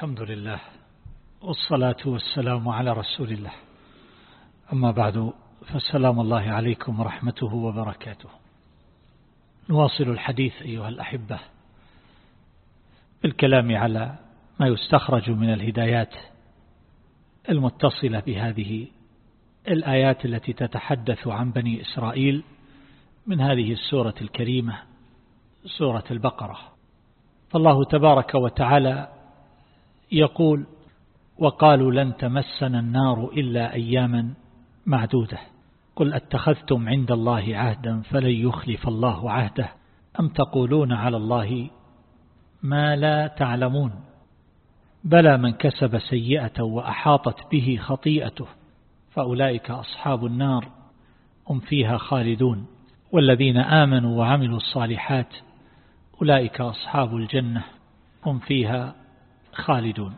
الحمد لله والصلاة والسلام على رسول الله. أما بعد فالسلام الله عليكم ورحمته وبركاته. نواصل الحديث أيها الأحبة بالكلام على ما يستخرج من الهدايات المتصلة بهذه الآيات التي تتحدث عن بني إسرائيل من هذه السورة الكريمة سورة البقرة. فالله تبارك وتعالى يقول وقالوا لن تمسنا النار إلا أياما معدودة. قل أتخذتم عند الله عهدا فلن يخلف الله عهده. أم تقولون على الله ما لا تعلمون؟ بلى من كسب سيئة وأحاطت به خطيئته. فأولئك أصحاب النار هم فيها خالدون. والذين آمنوا وعملوا الصالحات أولئك أصحاب الجنة هم فيها خالدون.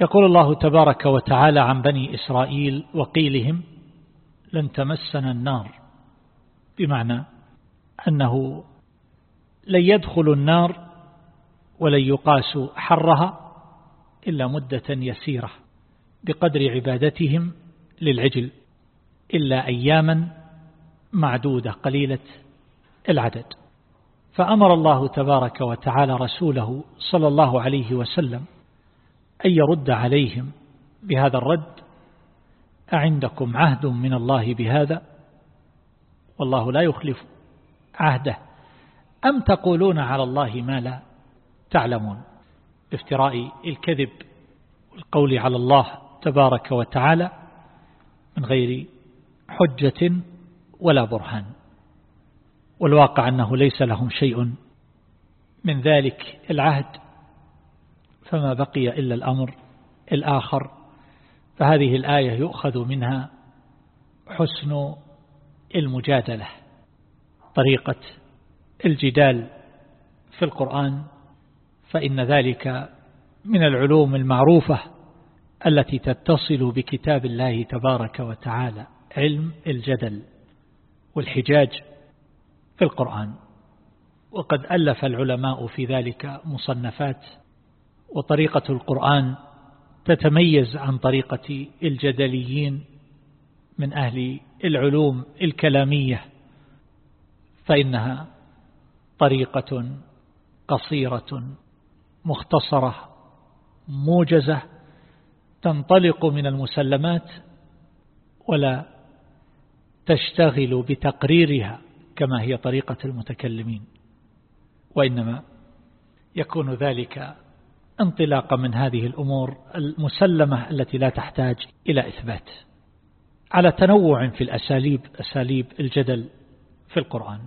يقول الله تبارك وتعالى عن بني إسرائيل وقيلهم لن تمسنا النار. بمعنى أنه لن يدخل النار ولن يقاس حرها إلا مدة يسيرة بقدر عبادتهم للعجل إلا أياما معدودة قليلة العدد. فأمر الله تبارك وتعالى رسوله صلى الله عليه وسلم أن يرد عليهم بهذا الرد أعندكم عهد من الله بهذا؟ والله لا يخلف عهده. أم تقولون على الله ما لا تعلمون؟ بافتراء الكذب والقول على الله تبارك وتعالى من غير حجة ولا برهان. والواقع أنه ليس لهم شيء من ذلك العهد فما بقي إلا الأمر الآخر. فهذه الآية يؤخذ منها حسن المجادلة طريقة الجدال في القرآن. فإن ذلك من العلوم المعروفة التي تتصل بكتاب الله تبارك وتعالى علم الجدل والحجاج. في القرآن. وقد ألف العلماء في ذلك مصنفات. وطريقة القرآن تتميز عن طريقة الجدليين من أهل العلوم الكلامية. فإنها طريقة قصيرة مختصرة موجزة تنطلق من المسلمات ولا تشتغل بتقريرها. كما هي طريقة المتكلمين وإنما يكون ذلك انطلاقا من هذه الأمور المسلمة التي لا تحتاج إلى إثبات على تنوع في الأساليب أساليب الجدل في القرآن.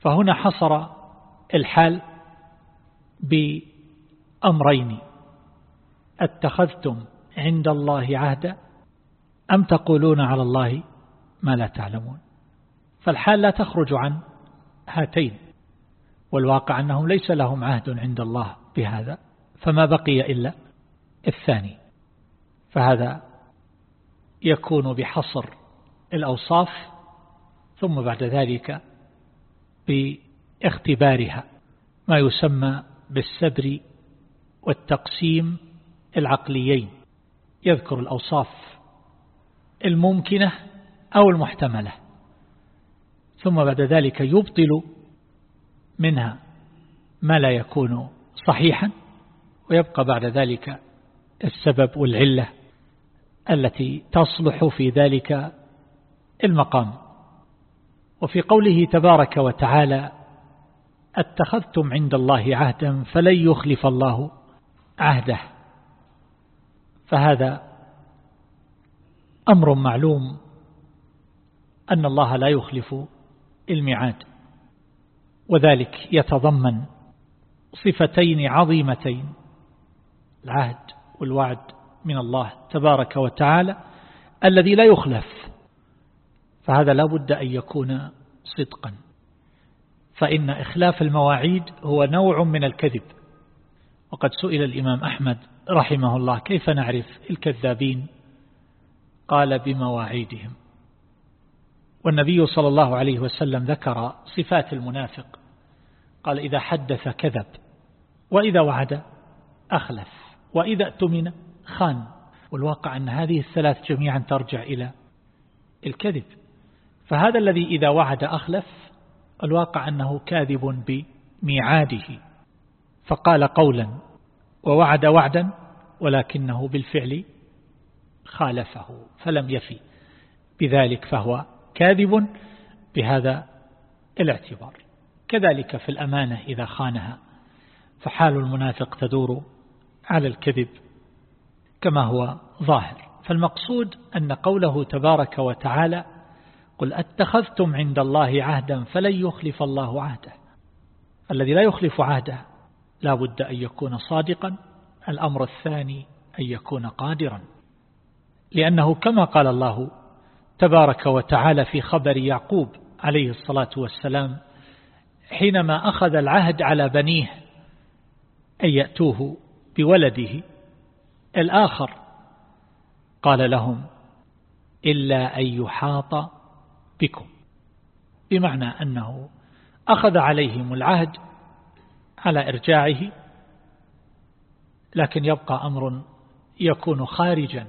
فهنا حصر الحال بأمرين اتخذتم عند الله عهدا أم تقولون على الله ما لا تعلمون؟ فالحال لا تخرج عن هاتين والواقع أنهم ليس لهم عهد عند الله بهذا فما بقي إلا الثاني. فهذا يكون بحصر الأوصاف ثم بعد ذلك باختبارها ما يسمى بالسبر والتقسيم العقليين. يذكر الأوصاف الممكنة أو المحتملة. ثم بعد ذلك يبطل منها ما لا يكون صحيحا ويبقى بعد ذلك السبب والعلة التي تصلح في ذلك المقام. وفي قوله تبارك وتعالى أتخذتم عند الله عهدا فلن يخلف الله عهده. فهذا أمر معلوم أن الله لا يخلف الميعاد وذلك يتضمن صفتين عظيمتين العهد والوعد من الله تبارك وتعالى الذي لا يخلف. فهذا لا بد أن يكون صدقا. فإن إخلاف المواعيد هو نوع من الكذب. وقد سئل الإمام أحمد رحمه الله كيف نعرف الكذابين؟ قال بمواعيدهم. والنبي صلى الله عليه وسلم ذكر صفات المنافق. قال إذا حدث كذب وإذا وعد أخلف وإذا اؤتمن خان. والواقع أن هذه الثلاث جميعا ترجع إلى الكذب. فهذا الذي إذا وعد أخلف الواقع أنه كاذب بميعاده. فقال قولا ووعد وعدا ولكنه بالفعل خالفه فلم يفي. بذلك فهو كاذب بهذا الاعتبار. كذلك في الأمانة إذا خانها فحال المنافق تدور على الكذب كما هو ظاهر. فالمقصود أن قوله تبارك وتعالى قل أتخذتم عند الله عهدا فلن يخلف الله عهده. الذي لا يخلف عهده لا بد أن يكون صادقا الأمر الثاني أن يكون قادرا. لأنه كما قال الله تبارك وتعالى في خبر يعقوب عليه الصلاة والسلام حينما أخذ العهد على بنيه أن يأتوه بولده الآخر. قال لهم إلا أن يحاط بكم. بمعنى أنه أخذ عليهم العهد على إرجاعه لكن يبقى أمر يكون خارجا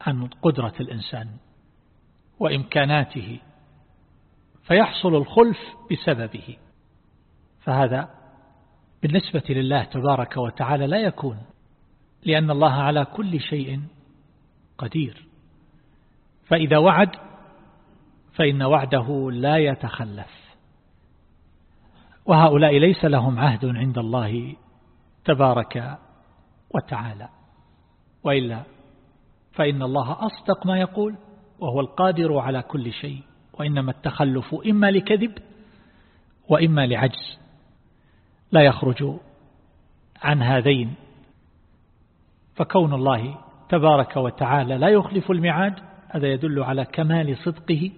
عن قدرة الإنسان. وإمكاناته فيحصل الخلف بسببه. فهذا بالنسبة لله تبارك وتعالى لا يكون لأن الله على كل شيء قدير. فإذا وعد فإن وعده لا يتخلف. وهؤلاء ليس لهم عهد عند الله تبارك وتعالى. وإلا فإن الله أصدق ما يقول. وهو القادر على كل شيء وإنما التخلف إما لكذب وإما لعجز. لا يخرج عن هذين. فكون الله تبارك وتعالى لا يخلف الميعاد هذا يدل على كمال صدقه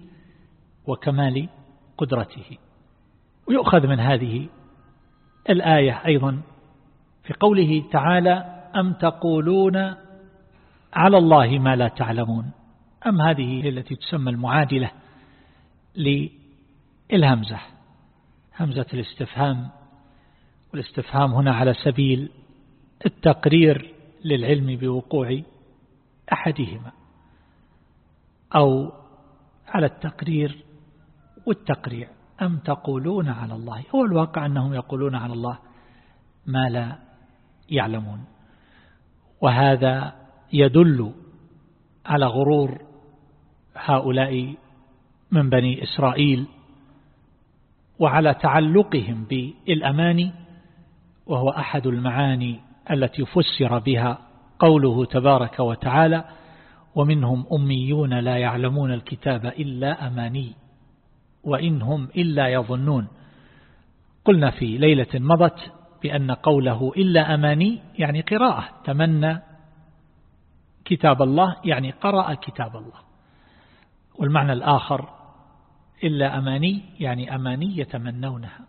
وكمال قدرته. ويؤخذ من هذه الآية أيضا في قوله تعالى أم تقولون على الله ما لا تعلمون؟ أم هذه التي تسمى المعادلة للهمزة؟ همزة الاستفهام والاستفهام هنا على سبيل التقرير للعلم بوقوع أحدهما أو على التقرير والتقريع. أم تقولون على الله؟ هو الواقع أنهم يقولون على الله ما لا يعلمون وهذا يدل على غرور هؤلاء من بني إسرائيل وعلى تعلقهم بالأماني وهو أحد المعاني التي فسر بها قوله تبارك وتعالى ومنهم أميون لا يعلمون الكتاب إلا أماني وإن هم إلا يظنون. قلنا في ليلة مضت بأن قوله إلا أماني يعني قراءة تمنى كتاب الله يعني قرأ كتاب الله. والمعنى الآخر إلا أماني يعني أماني يتمنونها.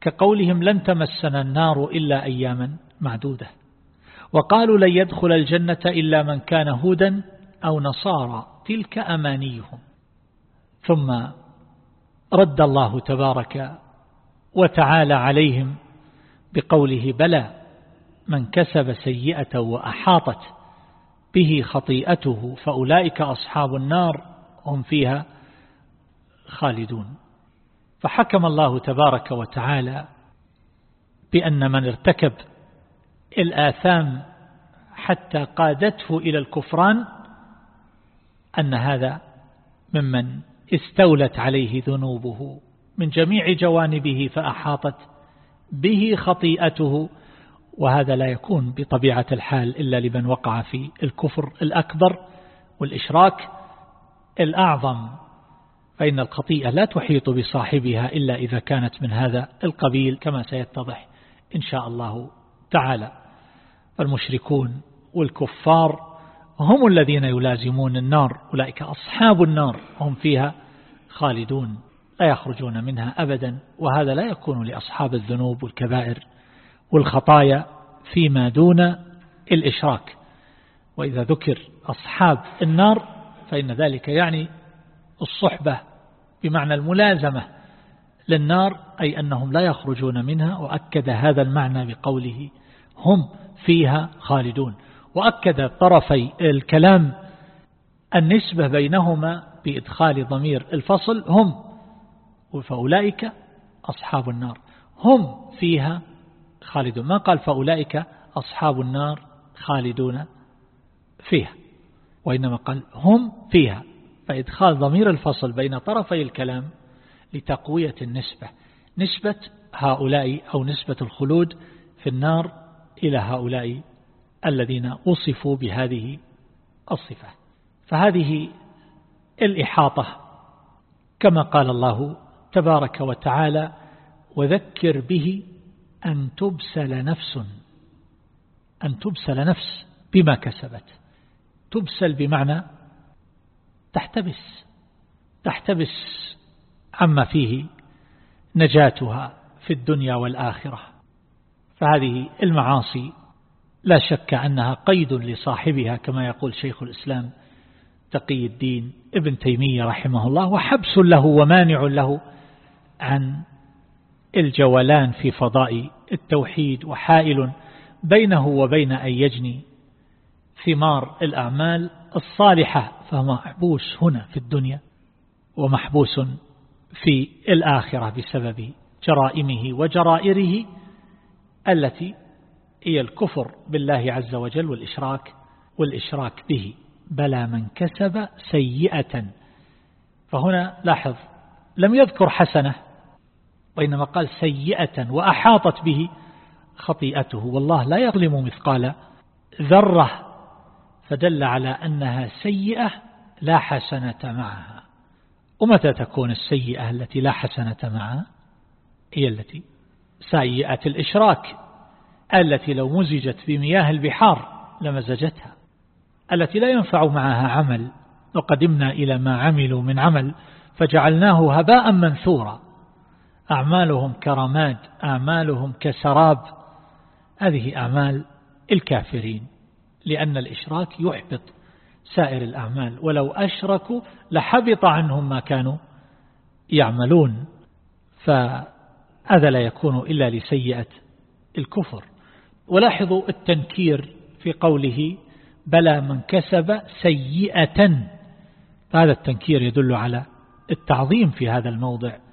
كقولهم لن تمسنا النار إلا أياما معدودة. وقالوا لن يدخل الجنة إلا من كان هودا أو نصارى تلك أمانيهم. ثم رد الله تبارك وتعالى عليهم بقوله بلى من كسب سيئة وأحاطت به خطيئته فأولئك أصحاب النار هم فيها خالدون. فحكم الله تبارك وتعالى بأن من ارتكب الآثام حتى قادته إلى الكفران أن هذا ممن استولت عليه ذنوبه من جميع جوانبه فأحاطت به خطيئته وهذا لا يكون بطبيعة الحال إلا لمن وقع في الكفر الأكبر والإشراك الأعظم. فإن الخطيئة لا تحيط بصاحبها إلا إذا كانت من هذا القبيل كما سيتضح إن شاء الله تعالى. فالمشركون والكفار هم الذين يلازمون النار أولئك أصحاب النار هم فيها خالدون لا يخرجون منها أبدا وهذا لا يكون لأصحاب الذنوب والكبائر والخطايا فيما دون الإشراك. وإذا ذكر أصحاب النار فإن ذلك يعني الصحبة بمعنى الملازمة للنار أي أنهم لا يخرجون منها وأكد هذا المعنى بقوله هم فيها خالدون. وأكد طرفي الكلام النسبة بينهما بإدخال ضمير الفصل هم فأولئك أصحاب النار هم فيها خالدون. ما قال فأولئك أصحاب النار خالدون فيها وإنما قال هم فيها. فإدخال ضمير الفصل بين طرفي الكلام لتقوية النسبة نسبة هؤلاء أو نسبة الخلود في النار إلى هؤلاء الذين وصفوا بهذه الصفة. فهذه الإحاطة كما قال الله تبارك وتعالى وذكر به أن تبسل نفس أن تبسل نفس بما كسبت. تبسل بمعنى تحتبس تحتبس عما فيه نجاتها في الدنيا والآخرة. فهذه المعاصي لا شك أنها قيد لصاحبها كما يقول شيخ الإسلام تقي الدين ابن تيمية رحمه الله وحبس له ومانع له عن الجولان في فضاء التوحيد وحائل بينه وبين أن يجني. ثمار الأعمال الصالحة فهو محبوس هنا في الدنيا ومحبوس في الآخرة بسبب جرائمه وجرائره التي هي الكفر بالله عز وجل والإشراك والإشراك به. بلى من كسب سيئة. فهنا لاحظ لم يذكر حسنة وإنما قال سيئة وأحاطت به خطيئته. والله لا يظلم مثقال ذرة. فدل على أنها سيئة لا حسنة معها. ومتى تكون السيئة التي لا حسنة معها؟ هي التي سيئة الإشراك التي لو مزجت بمياه البحار لمزجتها التي لا ينفع معها عمل. وقدمنا إلى ما عملوا من عمل فجعلناه هباء منثورا. أعمالهم كرماد أعمالهم كسراب. هذه أعمال الكافرين لأن الإشراك يحبط سائر الأعمال. ولو أشركوا لحبط عنهم ما كانوا يعملون. فهذا لا يكون إلا لسيئة الكفر. ولاحظوا التنكير في قوله بلى من كسب سيئة. هذا التنكير يدل على التعظيم في هذا الموضع.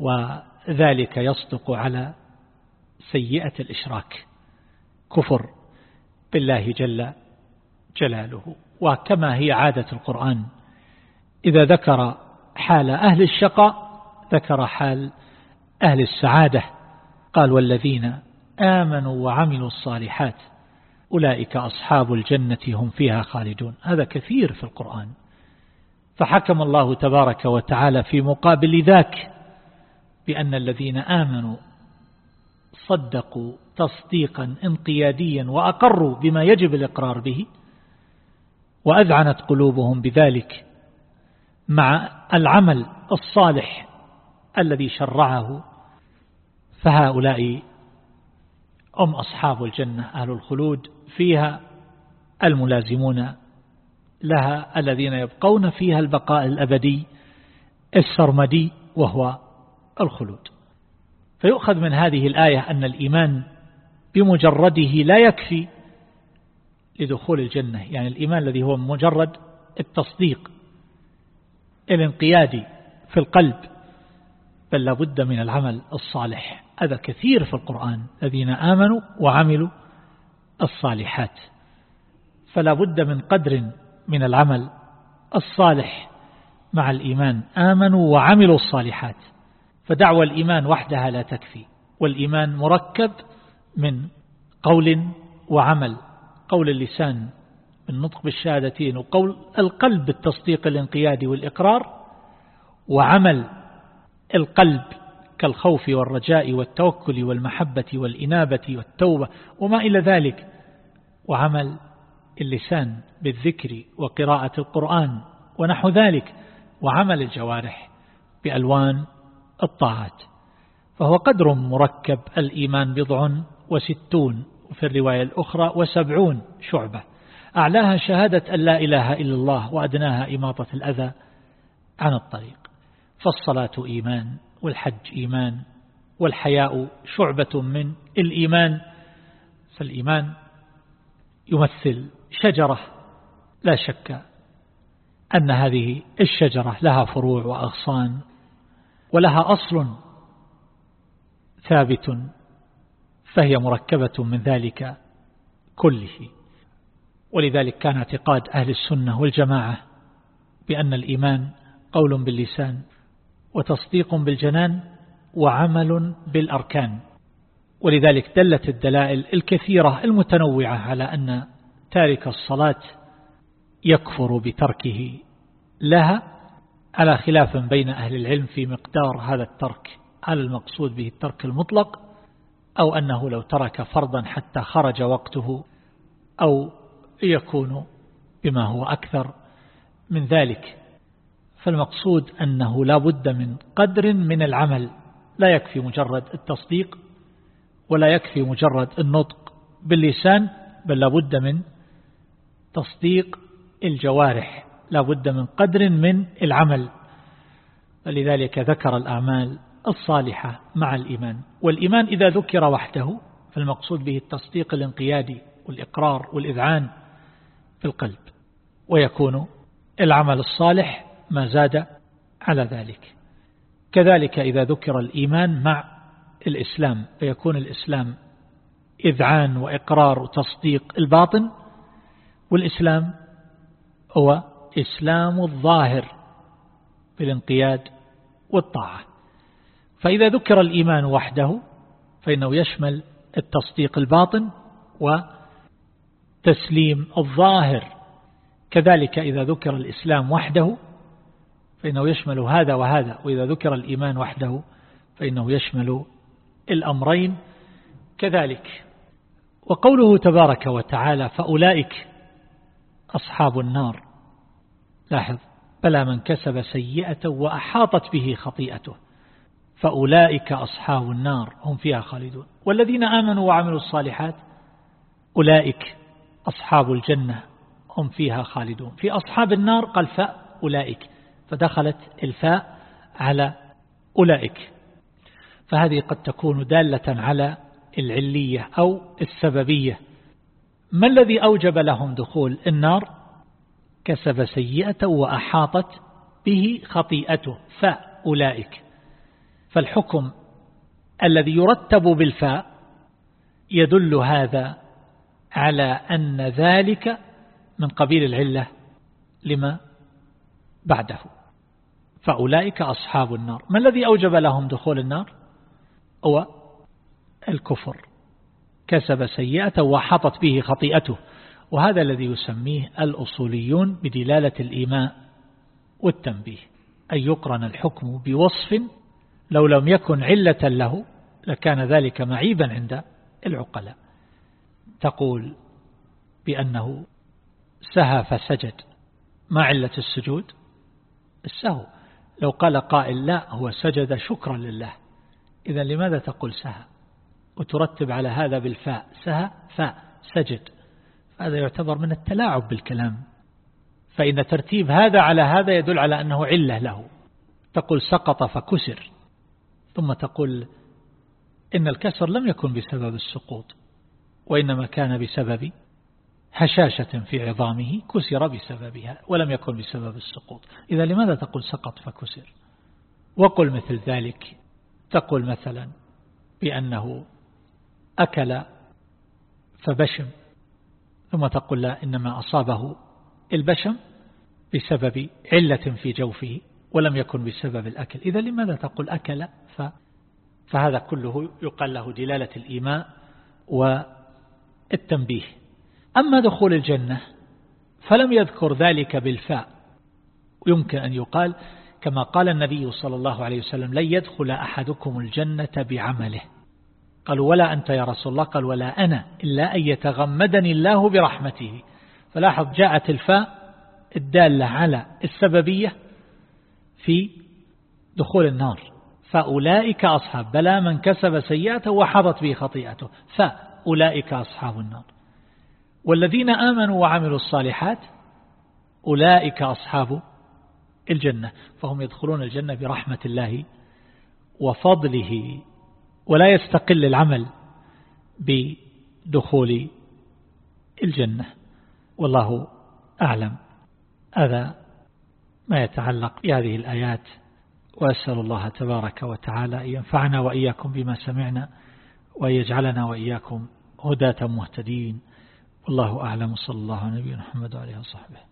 وذلك يصدق على سيئة الإشراك. كفر بالله جل جلاله. وكما هي عادة القرآن. إذا ذكر حال أهل الشقاء ذكر حال أهل السعادة. قال والذين آمنوا وعملوا الصالحات أولئك أصحاب الجنة هم فيها خالدون. هذا كثير في القرآن. فحكم الله تبارك وتعالى في مقابل ذاك. بأن الذين آمنوا صدقوا تصديقا انقياديا وأقروا بما يجب الإقرار به وأذعنت قلوبهم بذلك مع العمل الصالح الذي شرعه فهؤلاء هم أصحاب الجنة أهل الخلود فيها الملازمون لها الذين يبقون فيها البقاء الأبدي السرمدي وهو الخلود. فيؤخذ من هذه الآية أن الإيمان بمجرده لا يكفي لدخول الجنة. يعني الإيمان الذي هو مجرد التصديق الانقيادي في القلب بل لابد من العمل الصالح. هذا كثير في القرآن الذين آمنوا وعملوا الصالحات. فلا بد من قدر من العمل الصالح مع الإيمان. آمنوا وعملوا الصالحات. فدعوى الإيمان وحدها لا تكفي والإيمان مركب من قول وعمل قول اللسان بالنطق بالشهادتين وقول القلب بالتصديق الانقيادي والإقرار وعمل القلب كالخوف والرجاء والتوكل والمحبة والإنابة والتوبة وما إلى ذلك وعمل اللسان بالذكر وقراءة القرآن ونحو ذلك وعمل الجوارح بألوان الطاعات فهو قدر مركب الإيمان بضع وستون وفي الرواية الأخرى وسبعون شعبة. أعلاها شهادة أن لا إله إلا الله وأدناها إماطة الأذى عن الطريق. فالصلاة إيمان والحج إيمان والحياء شعبة من الإيمان فالإيمان يمثل شجرة لا شك أن هذه الشجرة لها فروع وأغصان ولها أصل ثابت فهي مركبة من ذلك كله. ولذلك كان اعتقاد أهل السنة والجماعة بأن الإيمان قول باللسان وتصديق بالجنان وعمل بالأركان. ولذلك دلت الدلائل الكثيرة المتنوعة على أن تارك الصلاة يكفر بتركه لها على خلاف بين أهل العلم في مقدار هذا الترك؟ هل المقصود به الترك المطلق؟ أو أنه لو ترك فرضا حتى خرج وقته؟ أو يكون بما هو أكثر من ذلك؟ فالمقصود أنه لا بد من قدر من العمل. لا يكفي مجرد التصديق ولا يكفي مجرد النطق باللسان بل لابد من تصديق الجوارح. لابد من قدر من العمل. فلذلك ذكر الأعمال الصالحة مع الإيمان. والإيمان إذا ذكر وحده فالمقصود به التصديق الانقيادي والإقرار والإذعان في القلب. ويكون العمل الصالح ما زاد على ذلك. كذلك إذا ذكر الإيمان مع الإسلام فيكون الإسلام إذعان وإقرار وتصديق الباطن والإسلام هو إسلام الظاهر بالانقياد والطاعة. فإذا ذكر الإيمان وحده فإنه يشمل التصديق الباطن وتسليم الظاهر. كذلك إذا ذكر الإسلام وحده فإنه يشمل هذا وهذا وإذا ذكر الإيمان وحده فإنه يشمل الأمرين. كذلك وقوله تبارك وتعالى فأولئك أصحاب النار لاحظ بلى من كسب سيئة وأحاطت به خطيئته. فأولئك أصحاب النار هم فيها خالدون. والذين آمنوا وعملوا الصالحات أولئك أصحاب الجنة هم فيها خالدون. في أصحاب النار قال فأولئك فدخلت الفاء على أولئك. فهذه قد تكون دالة على العلية أو السببية. ما الذي أوجب لهم دخول النار؟ كسب سيئة وأحاطت به خطيئته فأولئك. فالحكم الذي يرتب بالفاء يدل هذا على أن ذلك من قبيل العلة لما بعده. فأولئك أصحاب النار. ما الذي أوجب لهم دخول النار؟ هو الكفر. كسب سيئة وحطت به خطيئته. وهذا الذي يسميه الأصوليون بدلالة الإيماء والتنبيه أن يقرن الحكم بوصف لو لم يكن علة له لكان ذلك معيبا عند العقلاء. تقول بأنه سهى فسجد ما علة السجود؟ السهو. لو قال قائل لا هو سجد شكرا لله. إذا لماذا تقول سهى؟ وترتب على هذا بالفاء. سهى فاء سجد. هذا يعتبر من التلاعب بالكلام. فإن ترتيب هذا على هذا يدل على أنه علة له. تقول سقط فكسر. ثم تقول إن الكسر لم يكن بسبب السقوط وإنما كان بسبب هشاشة في عظامه كسر بسببها ولم يكن بسبب السقوط. إذا لماذا تقول سقط فكسر؟ وقل مثل ذلك. تقول مثلا بأنه أكل فبشم. ثم تقول لا إنما أصابه البشم بسبب علة في جوفه ولم يكن بسبب الأكل. إذا لماذا تقول أكل؟ ف فهذا كله يقال له دلالة الإيماء والتنبيه. أما دخول الجنة فلم يذكر ذلك بالفاء. يمكن أن يقال كما قال النبي صلى الله عليه وسلم لن يدخل أحدكم الجنة بعمله. قالوا ولا أنت يا رسول الله؟ قال ولا أنا إلا أن يتغمدني الله برحمته. فلاحظ جاءت الفاء الدالة على السببية في دخول النار. فأولئك أصحاب بلا من كسب سيئته وحضت به خطيئته. فأولئك أصحاب النار. والذين آمنوا وعملوا الصالحات أولئك أصحاب الجنة فهم يدخلون الجنة برحمة الله وفضله. ولا يستقل العمل دخول الجنة. والله أعلم. هذا ما يتعلق بهذه الآيات. وأسأل الله تبارك وتعالى أن ينفعنا وإياكم بما سمعنا وأن يجعلنا وإياكم هداة مهتدين. والله أعلم. صلى الله على نبينا محمد وعليه وصحبه.